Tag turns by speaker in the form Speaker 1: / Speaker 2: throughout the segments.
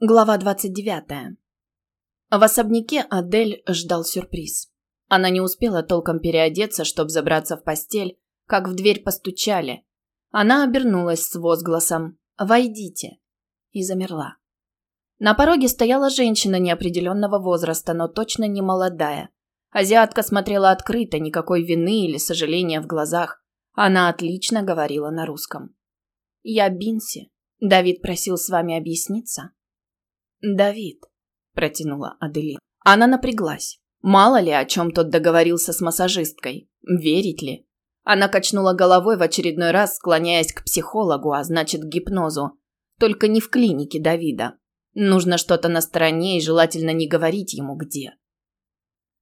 Speaker 1: Глава 29. В особняке Адель ждал сюрприз. Она не успела толком переодеться, чтобы забраться в постель, как в дверь постучали. Она обернулась с возгласом «Войдите» и замерла. На пороге стояла женщина неопределенного возраста, но точно не молодая. Азиатка смотрела открыто, никакой вины или сожаления в глазах. Она отлично говорила на русском. «Я Бинси. Давид просил с вами объясниться?» «Давид», – протянула Аделин. Она напряглась. Мало ли, о чем тот договорился с массажисткой. Верить ли? Она качнула головой в очередной раз, склоняясь к психологу, а значит, к гипнозу. Только не в клинике Давида. Нужно что-то на стороне и желательно не говорить ему где.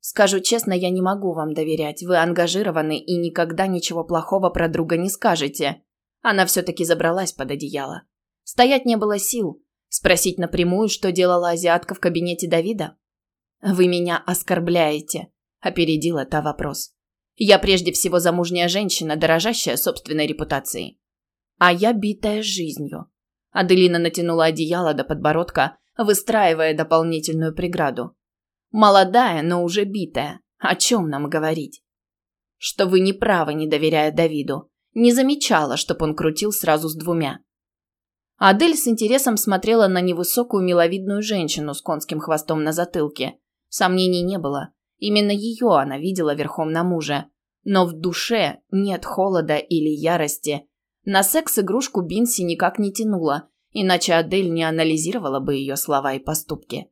Speaker 1: Скажу честно, я не могу вам доверять. Вы ангажированы и никогда ничего плохого про друга не скажете. Она все-таки забралась под одеяло. Стоять не было сил. Спросить напрямую, что делала азиатка в кабинете Давида? «Вы меня оскорбляете», – опередила та вопрос. «Я прежде всего замужняя женщина, дорожащая собственной репутацией. А я битая жизнью». Аделина натянула одеяло до подбородка, выстраивая дополнительную преграду. «Молодая, но уже битая. О чем нам говорить?» «Что вы не правы, не доверяя Давиду. Не замечала, чтоб он крутил сразу с двумя. Адель с интересом смотрела на невысокую миловидную женщину с конским хвостом на затылке. Сомнений не было. Именно ее она видела верхом на муже. Но в душе нет холода или ярости. На секс-игрушку Бинси никак не тянула, иначе Адель не анализировала бы ее слова и поступки.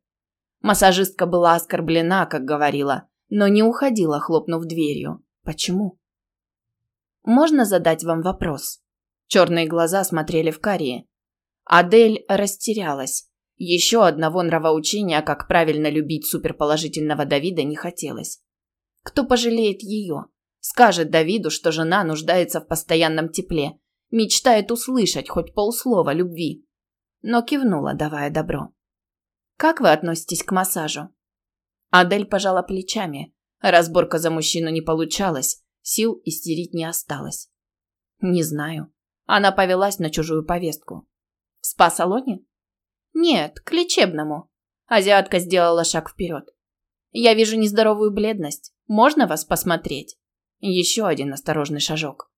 Speaker 1: Массажистка была оскорблена, как говорила, но не уходила, хлопнув дверью. Почему? «Можно задать вам вопрос?» Черные глаза смотрели в карие. Адель растерялась. Еще одного нравоучения, как правильно любить суперположительного Давида, не хотелось. Кто пожалеет ее? Скажет Давиду, что жена нуждается в постоянном тепле, мечтает услышать хоть полслова любви. Но кивнула, давая добро. «Как вы относитесь к массажу?» Адель пожала плечами. Разборка за мужчину не получалась, сил истерить не осталось. «Не знаю». Она повелась на чужую повестку. В спа-салоне? Нет, к лечебному. Азиатка сделала шаг вперед. Я вижу нездоровую бледность. Можно вас посмотреть? Еще один осторожный шажок.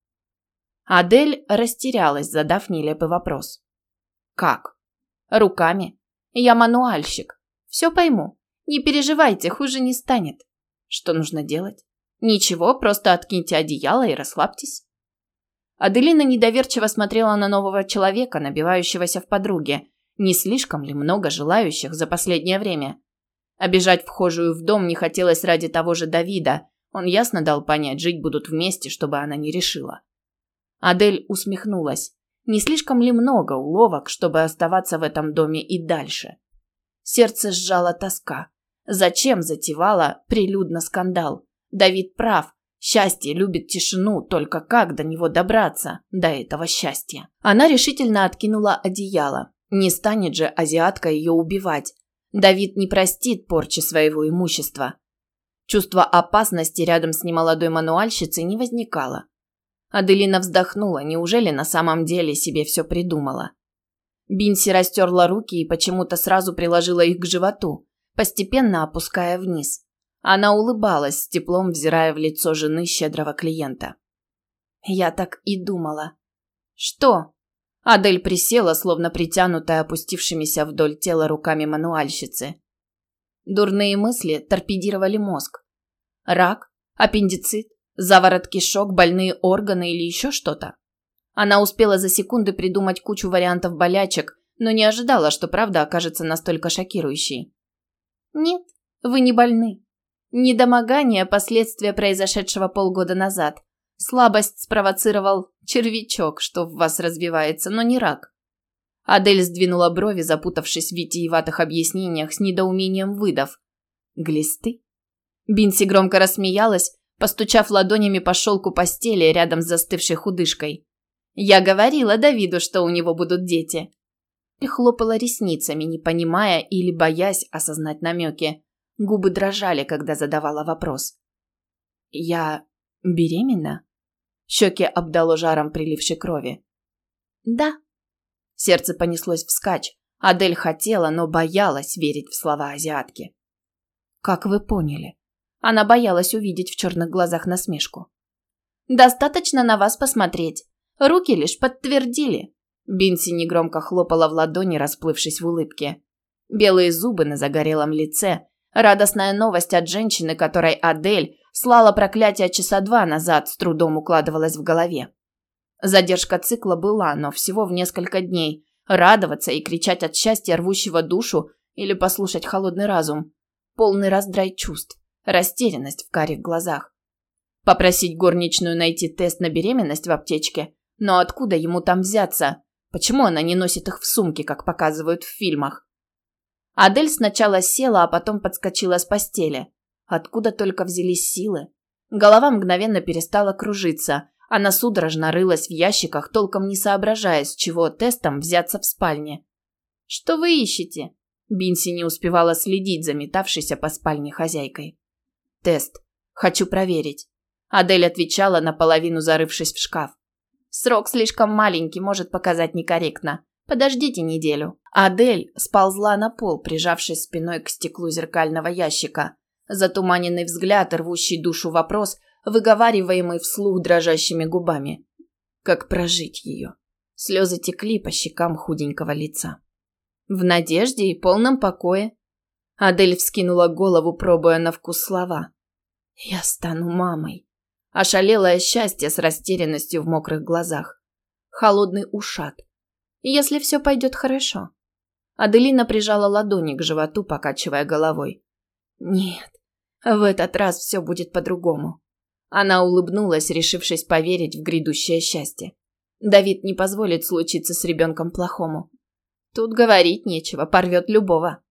Speaker 1: Адель растерялась, задав нелепый вопрос. Как? Руками. Я мануальщик. Все пойму. Не переживайте, хуже не станет. Что нужно делать? Ничего, просто откиньте одеяло и расслабьтесь. Аделина недоверчиво смотрела на нового человека, набивающегося в подруге. Не слишком ли много желающих за последнее время? Обижать вхожую в дом не хотелось ради того же Давида. Он ясно дал понять, жить будут вместе, чтобы она не решила. Адель усмехнулась. Не слишком ли много уловок, чтобы оставаться в этом доме и дальше? Сердце сжало тоска. Зачем затевала прилюдно скандал? Давид прав. Счастье любит тишину, только как до него добраться, до этого счастья? Она решительно откинула одеяло. Не станет же азиатка ее убивать. Давид не простит порчи своего имущества. Чувство опасности рядом с немолодой мануальщицей не возникало. Аделина вздохнула, неужели на самом деле себе все придумала? Бинси растерла руки и почему-то сразу приложила их к животу, постепенно опуская вниз. Она улыбалась, с теплом взирая в лицо жены щедрого клиента. Я так и думала. Что? Адель присела, словно притянутая опустившимися вдоль тела руками мануальщицы. Дурные мысли торпедировали мозг. Рак, аппендицит, заворот кишок, больные органы или еще что-то. Она успела за секунды придумать кучу вариантов болячек, но не ожидала, что правда окажется настолько шокирующей. «Нет, вы не больны. Недомогание – последствия произошедшего полгода назад. Слабость спровоцировал червячок, что в вас развивается, но не рак. Адель сдвинула брови, запутавшись в витиеватых объяснениях с недоумением выдав. «Глисты?» Бинси громко рассмеялась, постучав ладонями по шелку постели рядом с застывшей худышкой. «Я говорила Давиду, что у него будут дети». И хлопала ресницами, не понимая или боясь осознать намеки. Губы дрожали, когда задавала вопрос. «Я беременна?» Щеки обдало жаром прилившей крови. «Да». Сердце понеслось вскачь. Адель хотела, но боялась верить в слова азиатки. Как вы поняли? Она боялась увидеть в черных глазах насмешку. Достаточно на вас посмотреть. Руки лишь подтвердили. Бинси негромко хлопала в ладони, расплывшись в улыбке. Белые зубы на загорелом лице. Радостная новость от женщины, которой Адель слала проклятие часа два назад, с трудом укладывалась в голове. Задержка цикла была, но всего в несколько дней. Радоваться и кричать от счастья, рвущего душу, или послушать холодный разум. Полный раздрай чувств, растерянность в карих глазах. Попросить горничную найти тест на беременность в аптечке. Но откуда ему там взяться? Почему она не носит их в сумке, как показывают в фильмах? Адель сначала села, а потом подскочила с постели. Откуда только взялись силы? Голова мгновенно перестала кружиться. Она судорожно рылась в ящиках, толком не соображая, с чего тестом взяться в спальне. «Что вы ищете?» Бинси не успевала следить за метавшейся по спальне хозяйкой. «Тест. Хочу проверить». Адель отвечала, наполовину зарывшись в шкаф. Срок слишком маленький, может показать некорректно. Подождите неделю. Адель сползла на пол, прижавшись спиной к стеклу зеркального ящика. Затуманенный взгляд, рвущий душу вопрос, выговариваемый вслух дрожащими губами. Как прожить ее? Слезы текли по щекам худенького лица. В надежде и полном покое. Адель вскинула голову, пробуя на вкус слова. «Я стану мамой». Ошалелое счастье с растерянностью в мокрых глазах. Холодный ушат. Если все пойдет хорошо. Аделина прижала ладони к животу, покачивая головой. Нет, в этот раз все будет по-другому. Она улыбнулась, решившись поверить в грядущее счастье. Давид не позволит случиться с ребенком плохому. Тут говорить нечего, порвет любого.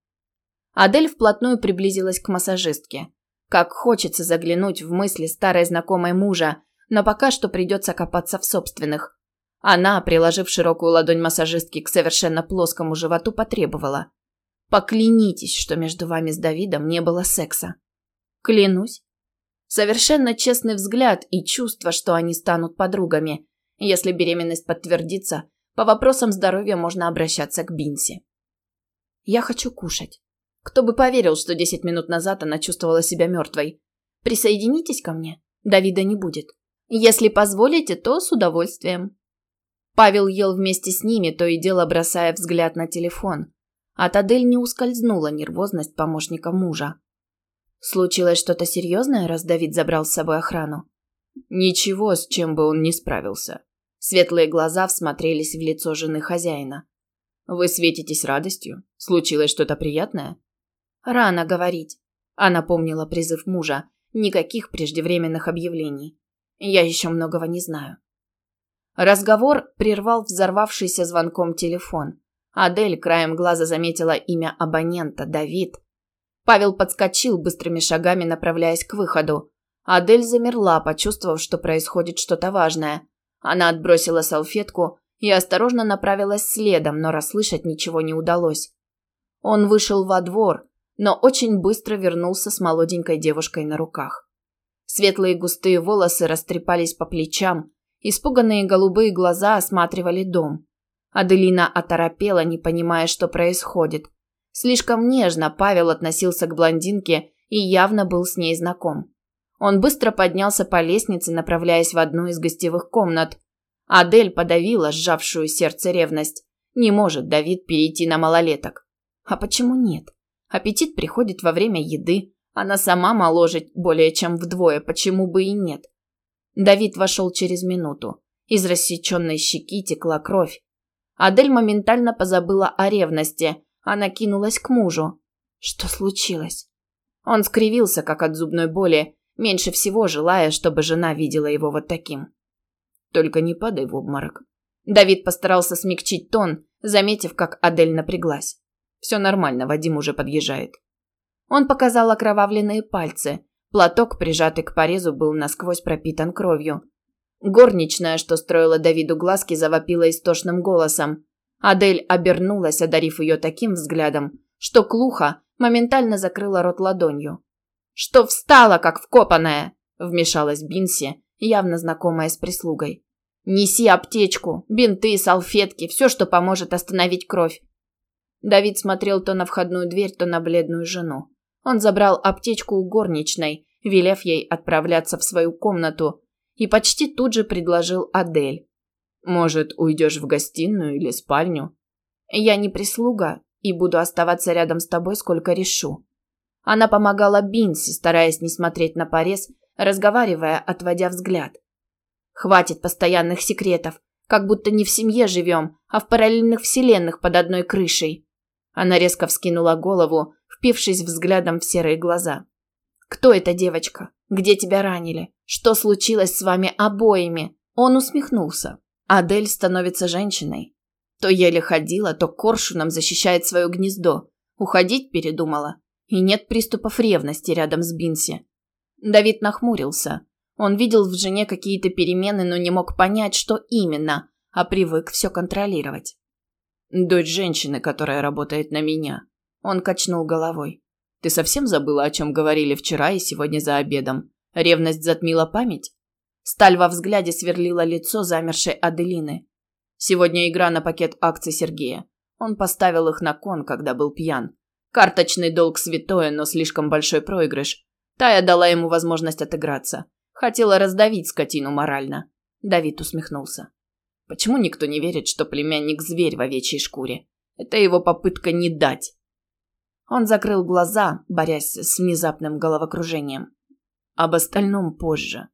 Speaker 1: Адель вплотную приблизилась к массажистке. Как хочется заглянуть в мысли старой знакомой мужа, но пока что придется копаться в собственных. Она, приложив широкую ладонь массажистки к совершенно плоскому животу, потребовала. «Поклянитесь, что между вами с Давидом не было секса». «Клянусь». Совершенно честный взгляд и чувство, что они станут подругами. Если беременность подтвердится, по вопросам здоровья можно обращаться к Бинси. «Я хочу кушать». Кто бы поверил, что десять минут назад она чувствовала себя мертвой. Присоединитесь ко мне. Давида не будет. Если позволите, то с удовольствием. Павел ел вместе с ними, то и дело бросая взгляд на телефон. От Адель не ускользнула нервозность помощника мужа. Случилось что-то серьезное, раз Давид забрал с собой охрану? Ничего, с чем бы он не справился. Светлые глаза всмотрелись в лицо жены хозяина. Вы светитесь радостью? Случилось что-то приятное? Рано говорить. Она помнила призыв мужа. Никаких преждевременных объявлений. Я еще многого не знаю. Разговор прервал взорвавшийся звонком телефон. Адель краем глаза заметила имя абонента – Давид. Павел подскочил быстрыми шагами, направляясь к выходу. Адель замерла, почувствовав, что происходит что-то важное. Она отбросила салфетку и осторожно направилась следом, но расслышать ничего не удалось. Он вышел во двор, но очень быстро вернулся с молоденькой девушкой на руках. Светлые густые волосы растрепались по плечам, испуганные голубые глаза осматривали дом. Аделина оторопела, не понимая, что происходит. Слишком нежно Павел относился к блондинке и явно был с ней знаком. Он быстро поднялся по лестнице, направляясь в одну из гостевых комнат. Адель подавила сжавшую сердце ревность. Не может Давид перейти на малолеток. А почему нет? Аппетит приходит во время еды. Она сама моложе более чем вдвое, почему бы и нет. Давид вошел через минуту. Из рассеченной щеки текла кровь. Адель моментально позабыла о ревности. Она кинулась к мужу. Что случилось? Он скривился, как от зубной боли, меньше всего желая, чтобы жена видела его вот таким. Только не падай в обморок. Давид постарался смягчить тон, заметив, как Адель напряглась. Все нормально, Вадим уже подъезжает. Он показал окровавленные пальцы. Платок, прижатый к порезу, был насквозь пропитан кровью. Горничная, что строила Давиду глазки, завопила истошным голосом. Адель обернулась, одарив ее таким взглядом, что Клуха моментально закрыла рот ладонью. «Что встала, как вкопанная?» – вмешалась Бинси, явно знакомая с прислугой. «Неси аптечку, бинты, салфетки, все, что поможет остановить кровь. Давид смотрел то на входную дверь, то на бледную жену. Он забрал аптечку у горничной, велев ей отправляться в свою комнату, и почти тут же предложил Адель. «Может, уйдешь в гостиную или спальню?» «Я не прислуга и буду оставаться рядом с тобой, сколько решу». Она помогала Бинси, стараясь не смотреть на порез, разговаривая, отводя взгляд. «Хватит постоянных секретов, как будто не в семье живем, а в параллельных вселенных под одной крышей». Она резко вскинула голову, впившись взглядом в серые глаза. «Кто эта девочка? Где тебя ранили? Что случилось с вами обоими?» Он усмехнулся. Адель становится женщиной. То еле ходила, то коршуном защищает свое гнездо. Уходить передумала. И нет приступов ревности рядом с Бинси. Давид нахмурился. Он видел в жене какие-то перемены, но не мог понять, что именно, а привык все контролировать. «Дочь женщины, которая работает на меня», он качнул головой. Ты совсем забыла, о чем говорили вчера и сегодня за обедом? Ревность затмила память? Сталь во взгляде сверлила лицо замершей Аделины. Сегодня игра на пакет акций Сергея. Он поставил их на кон, когда был пьян. Карточный долг святое, но слишком большой проигрыш. Тая дала ему возможность отыграться. Хотела раздавить скотину морально. Давид усмехнулся. Почему никто не верит, что племянник зверь в овечьей шкуре? Это его попытка не дать. Он закрыл глаза, борясь с внезапным головокружением. Об остальном позже.